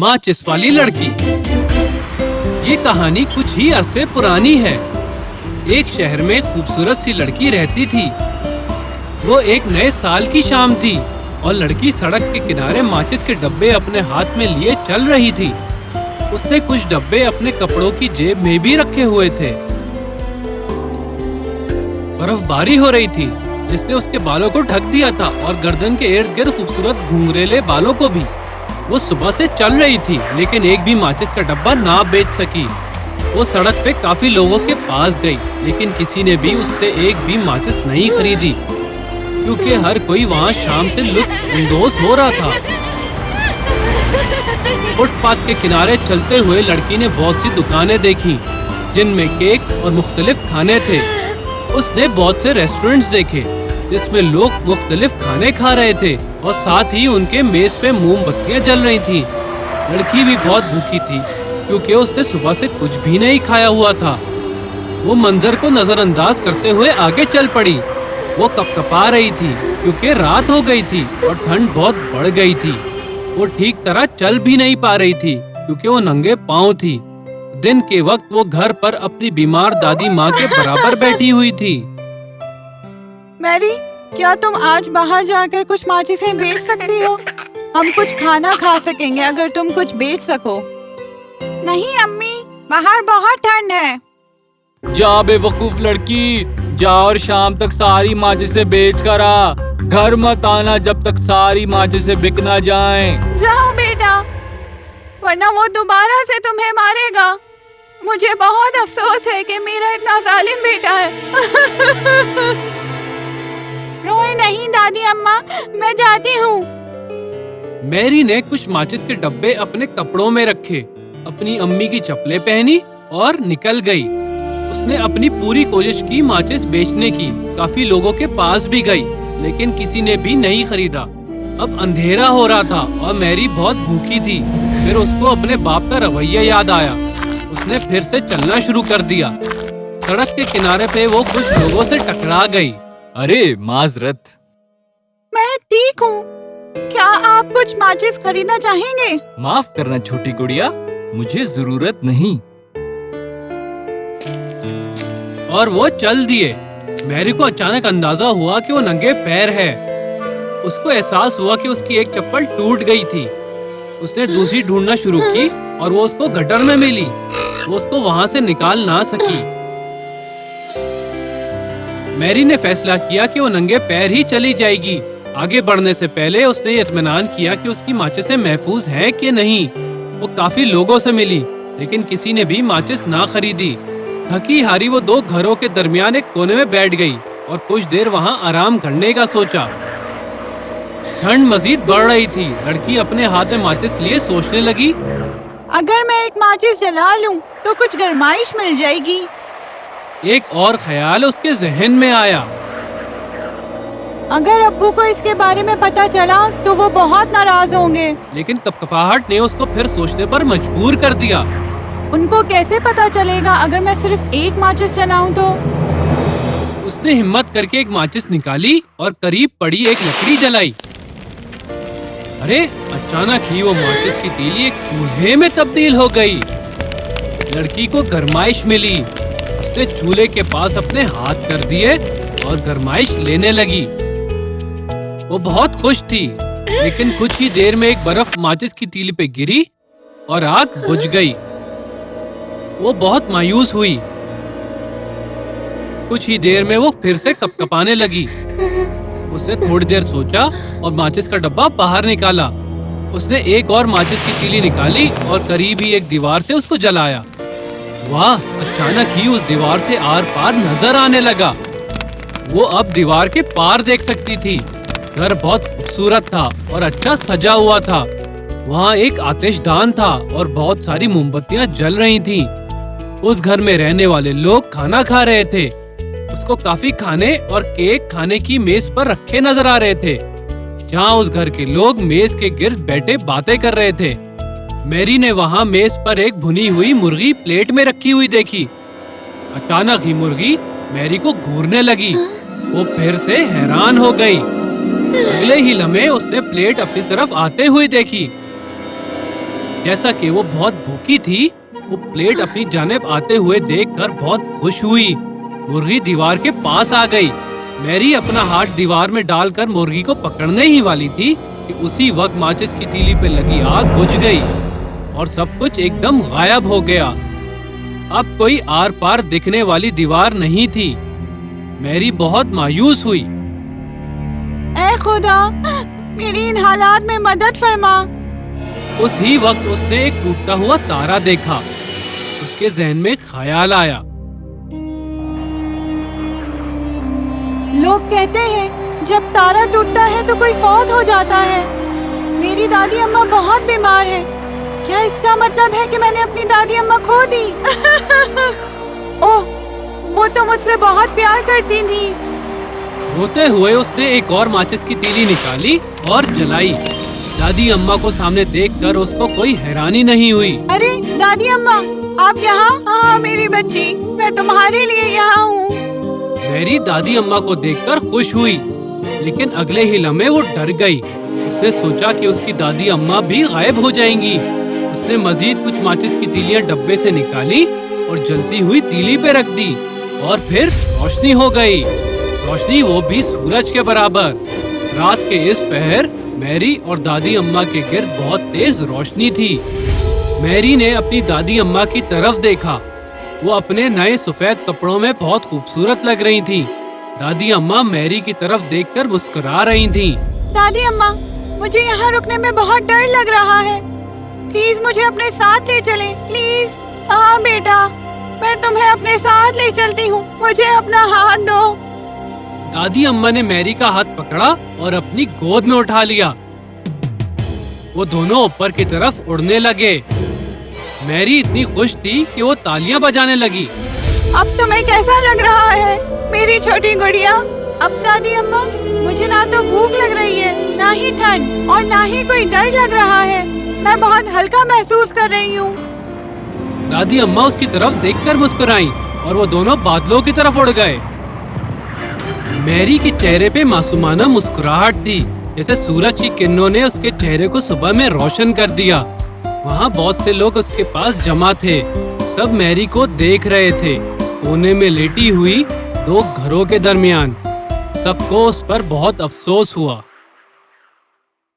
ماچس والی لڑکی۔ یہ کہانی کچھ ہی عرصے پرانی ہے۔ ایک شہر میں خوبصورت سی لڑکی رہتی تھی۔ وہ ایک نئے سال کی شام تھی اور لڑکی سڑک کے کنارے ماچس کے ڈبے اپنے ہاتھ میں لیے چل رہی تھی۔ اس نے کچھ ڈبے اپنے کپڑوں کی جیب میں بھی رکھے ہوئے تھے۔ برف باری ہو رہی تھی، جس نے اس کے بالوں کو ڈھک دیا تھا اور گردن کے ارد گرد خوبصورت گھنگریلے بالوں کو بھی۔ وہ صبح سے چل رہی تھی، لیکن ایک بھی ماچس کا ڈبہ نہ بیچ سکی۔ وہ سڑک پہ کافی لوگوں کے پاس گئی، لیکن کسی نے بھی اس سے ایک بھی ماچس نہیں خریدی۔ کیونکہ ہر کوئی وہاں شام سے لطف اندوز ہو رہا تھا۔ فٹ پاتھ کے کنارے چلتے ہوئے لڑکی نے بہت سی دکانیں دیکھی، جن میں کیک اور مختلف کھانے تھے۔ اس نے بہت سے ریسٹورینٹس دیکھے۔ جس میں لوگ مختلف کھانے کھا رہے تھے اور ساتھ ہی ان کے میز پہ موم بتیاں جل رہی تھی لڑکی بھی بہت بھوکی تھی کیونکہ اس نے صبح سے کچھ بھی نہیں کھایا ہوا تھا۔ وہ منظر کو نظر انداز کرتے ہوئے آگے چل پڑی۔ وہ کپ کپا رہی تھی کیونکہ رات ہو گئی تھی اور ٹھنڈ بہت بڑھ گئی تھی۔ وہ ٹھیک طرح چل بھی نہیں پا رہی تھی کیونکہ وہ ننگے پاؤں تھی۔ دن کے وقت وہ گھر پر اپنی بیمار دادی ماں کے برابر بیٹھی ہوئی تھی۔ میری کیا تم آج باہر جا کر کچھ ماچسیں بیچ سکتی ہو؟ ہم کچھ کھانا کھا سکیں گے اگر تم کچھ بیچ سکو۔ نہیں امی باہر بہت ٹھنڈ ہے۔ جا بے وقوف لڑکی جا اور شام تک ساری ماچے سے بیچ کر آ۔ گھر مت آنا جب تک ساری ماچے سے بک نہ جائیں۔ جاؤ بیٹا ورنہ وہ دوبارہ سے تمہیں مارے گا۔ مجھے بہت افسوس ہے کہ میرا اتنا ظالم دادی اماں میں جاتی ہوں۔ میری نے کچھ ماچس کے ڈبے اپنے کپڑوں میں رکھے۔ اپنی امی کی چپلیں پہنی اور نکل گئی۔ اس نے اپنی پوری کوشش کی ماچس بیچنے کی۔ کافی لوگوں کے پاس بھی گئی لیکن کسی نے بھی نہیں خریدا۔ اب اندھیرا ہو رہا تھا اور میری بہت بھوکی تھی۔ پھر اس کو اپنے باپ کا رویہ یاد آیا۔ اس نے پھر سے چلنا شروع کر دیا۔ سڑک کے کنارے پہ وہ کچھ لوگوں سے ٹکرا گئی۔ ارے معذرت۔ ٹھیک ہوں۔ کیا آپ کچھ ماچس خریدنا چاہیں گے؟ معاف کرنا چھوٹی گڑیا، مجھے ضرورت نہیں۔ اور وہ چل دیے۔ میری کو اچانک اندازہ ہوا کہ وہ ننگے پیر ہے۔ اس کو احساس ہوا کہ اس کی ایک چپل ٹوٹ گئی تھی۔ اس نے دوسری ڈھونڈنا شروع کی اور وہ اس کو گٹر میں ملی۔ وہ اس کو وہاں سے نکال نہ سکی۔ میری نے فیصلہ کیا کہ وہ ننگے پیر ہی چلی جائے گی۔ آگے بڑھنے سے پہلے اس نے اطمینان کیا کہ اس کی ماچس محفوظ ہے کہ نہیں۔ وہ کافی لوگوں سے ملی لیکن کسی نے بھی ماچس نہ خریدی۔ تھکی ہاری وہ دو گھروں کے درمیان ایک کونے میں بیٹھ گئی اور کچھ دیر وہاں آرام کرنے کا سوچا۔ ٹھنڈ مزید بڑھ رہی تھی۔ لڑکی اپنے ہاتھ میں ماچس لیے سوچنے لگی۔ اگر میں ایک ماچس جلا لوں تو کچھ گرمائش مل جائے گی۔ ایک اور خیال اس کے ذہن میں آیا۔ اگر ابو کو اس کے بارے میں پتا چلا تو وہ بہت ناراض ہوں گے۔ لیکن کپ کپاہٹ نے اس کو پھر سوچنے پر مجبور کر دیا۔ ان کو کیسے پتا چلے گا اگر میں صرف ایک ماچس جلاؤں تو؟ اس نے ہمت کر کے ایک ماچس نکالی اور قریب پڑی ایک لکڑی جلائی۔ ارے اچانک ہی وہ ماچس کی تیلی ایک چولہے میں تبدیل ہو گئی۔ لڑکی کو گرمائش ملی۔ اس نے چولہے کے پاس اپنے ہاتھ کر دیے اور گرمائش لینے لگی۔ وہ بہت خوش تھی۔ لیکن کچھ ہی دیر میں ایک برف ماچس کی تیلی پہ گری اور آگ بجھ گئی۔ وہ بہت مایوس ہوئی۔ کچھ ہی دیر میں وہ پھر سے کپ کپانے لگی۔ اس نے تھوڑی دیر سوچا اور ماچس کا ڈبہ باہر نکالا۔ اس نے ایک اور ماچس کی تیلی نکالی اور قریب ہی ایک دیوار سے اس کو جلایا۔ واہ، اچانک ہی اس دیوار سے آر پار نظر آنے لگا۔ وہ اب دیوار کے پار دیکھ سکتی تھی۔ گھر بہت خوبصورت تھا اور اچھا سجا ہوا تھا۔ وہاں ایک آتش دان تھا اور بہت ساری موم بتیاں جل رہی تھی اس گھر میں رہنے والے لوگ کھانا کھا رہے تھے۔ اس کو کافی کھانے اور کیک کھانے کی میز پر رکھے نظر آ رہے تھے۔ جہاں اس گھر کے لوگ میز کے گرد بیٹھے باتیں کر رہے تھے۔ میری نے وہاں میز پر ایک بھنی ہوئی مرغی پلیٹ میں رکھی ہوئی دیکھی۔ اچانک ہی مرغی میری کو گھورنے لگی۔ وہ پھر سے حیران ہو گئی۔ اگلے ہی لمحے اس نے پلیٹ اپنی طرف آتے ہوئے دیکھی۔ جیسا کہ وہ بہت بھوکی تھی، وہ پلیٹ اپنی جانب آتے ہوئے دیکھ کر بہت خوش ہوئی۔ مرغی دیوار کے پاس آ گئی۔ میری اپنا ہاتھ دیوار میں ڈال کر مرغی کو پکڑنے ہی والی تھی کہ اسی وقت ماچس کی تیلی پہ لگی آگ بجھ گئی اور سب کچھ ایک دم غائب ہو گیا۔ اب کوئی آر پار دکھنے والی دیوار نہیں تھی۔ میری بہت مایوس ہوئی۔ خدا میری ان حالات میں مدد فرما۔ اس ہی وقت اس نے ایک ٹوٹتا ہوا تارا دیکھا۔ اس کے ذہن میں خیال آیا۔ لوگ کہتے ہیں جب تارا ٹوٹتا ہے تو کوئی فوت ہو جاتا ہے۔ میری دادی اماں بہت بیمار ہے کیا اس کا مطلب ہے کہ میں نے اپنی دادی اماں کھو دی؟ وہ تو مجھ سے بہت پیار کرتی تھی روتے ہوئے اس نے ایک اور ماچس کی تیلی نکالی اور جلائی۔ دادی اماں کو سامنے دیکھ کر اس کو کوئی حیرانی نہیں ہوئی۔ ارے دادی اماں آپ یہاں؟ ہاں میری بچی میں تمہارے لیے یہاں ہوں۔ میری دادی اماں کو دیکھ کر خوش ہوئی لیکن اگلے ہی لمحے وہ ڈر گئی۔ اس نے سوچا کہ اس کی دادی اماں بھی غائب ہو جائیں گی۔ اس نے مزید کچھ ماچس کی تیلیاں ڈبے سے نکالی اور جلتی ہوئی تیلی پہ رکھ دی اور پھر روشنی ہو گئی۔ روشنی وہ بھی سورج کے برابر۔ رات کے اس پہر میری اور دادی اما کے گرد بہت تیز روشنی تھی۔ میری نے اپنی دادی اما کی طرف دیکھا۔ وہ اپنے نئے سفید کپڑوں میں بہت خوبصورت لگ رہی تھی دادی اما میری کی طرف دیکھ کر مسکرا رہی تھی دادی اما مجھے یہاں رکنے میں بہت ڈر لگ رہا ہے۔ پلیز مجھے اپنے ساتھ لے چلیں۔ پلیز ہاں بیٹا، میں تمہیں اپنے ساتھ لے چلتی ہوں۔ مجھے اپنا ہاتھ دو۔ دادی اما نے میری کا ہاتھ پکڑا اور اپنی گود میں اٹھا لیا۔ وہ دونوں اوپر کی طرف اڑنے لگے۔ میری اتنی خوش تھی کہ وہ تالیاں بجانے لگی۔ اب تمہیں کیسا لگ رہا ہے؟ میری چھوٹی گڑیا اب دادی اما مجھے نہ تو بھوک لگ رہی ہے نہ ہی ٹھنڈ اور نہ ہی کوئی ڈر لگ رہا ہے۔ میں بہت ہلکا محسوس کر رہی ہوں۔ دادی اما اس کی طرف دیکھ کر مسکرائی اور وہ دونوں بادلوں کی طرف اڑ گئے۔ میری کے چہرے پہ معصومانہ مسکراہٹ تھی۔ جیسے سورج کی کرنوں نے اس کے چہرے کو صبح میں روشن کر دیا۔ وہاں بہت سے لوگ اس کے پاس جمع تھے۔ سب میری کو دیکھ رہے تھے۔ کونے میں لیٹی ہوئی دو گھروں کے درمیان۔ سب کو اس پر بہت افسوس ہوا۔